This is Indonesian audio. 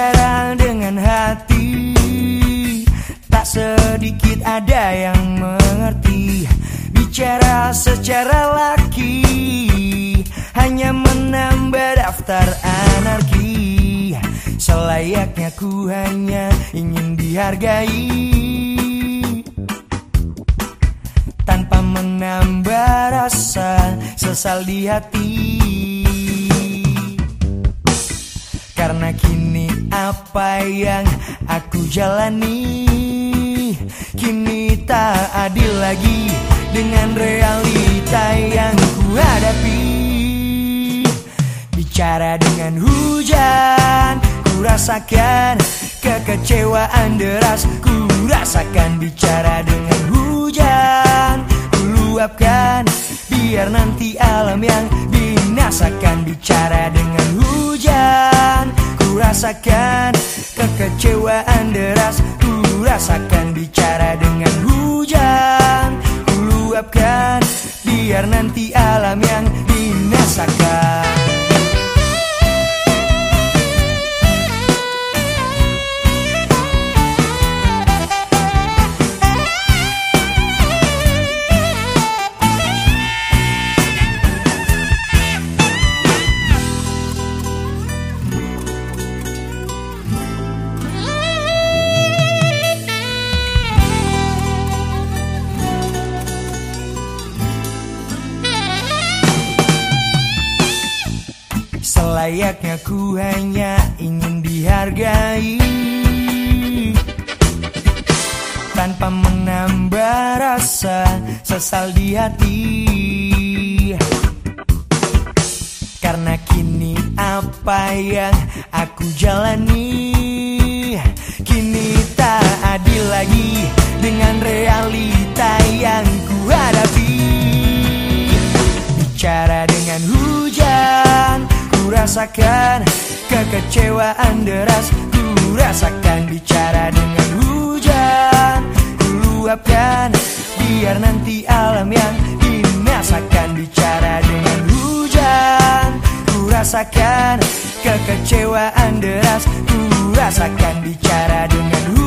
bicara dengan hati. Tak sedikit ada yang mengerti. Bicara secara laki Hanya menambah daftar anarki. Selayaknya ku hanya ingin dihargai. Tanpa menambah rasa sesal di hati. Karena kini apa yang aku jalani? Kini tak adil lagi dengan realita yang ku hadapi. Bicara dengan hujan Ku rasakan kekecewaan deras. Ku rasakan bicara dengan hujan Ku luapkan biar nanti alam yang binasakan. Bicara dengan hujan rasakan kekecewaan deras. Ku rasakan bicara dengan hujan. Ku luapkan biar nanti alam yang binasakan Selayaknya ku hanya ingin dihargai. Tanpa menambah rasa sesal di hati. Karena kini apa yang aku jalani? Kini tak adil lagi dengan realita Rasakan kekecewaan deras. Ku rasakan bicara dengan hujan. Ku luapkan biar nanti alam yang binasakan Bicara dengan hujan. Ku rasakan kekecewaan deras. Ku rasakan bicara dengan hujan